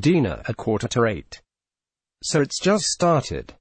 Dinner at quarter to eight. So it's just started.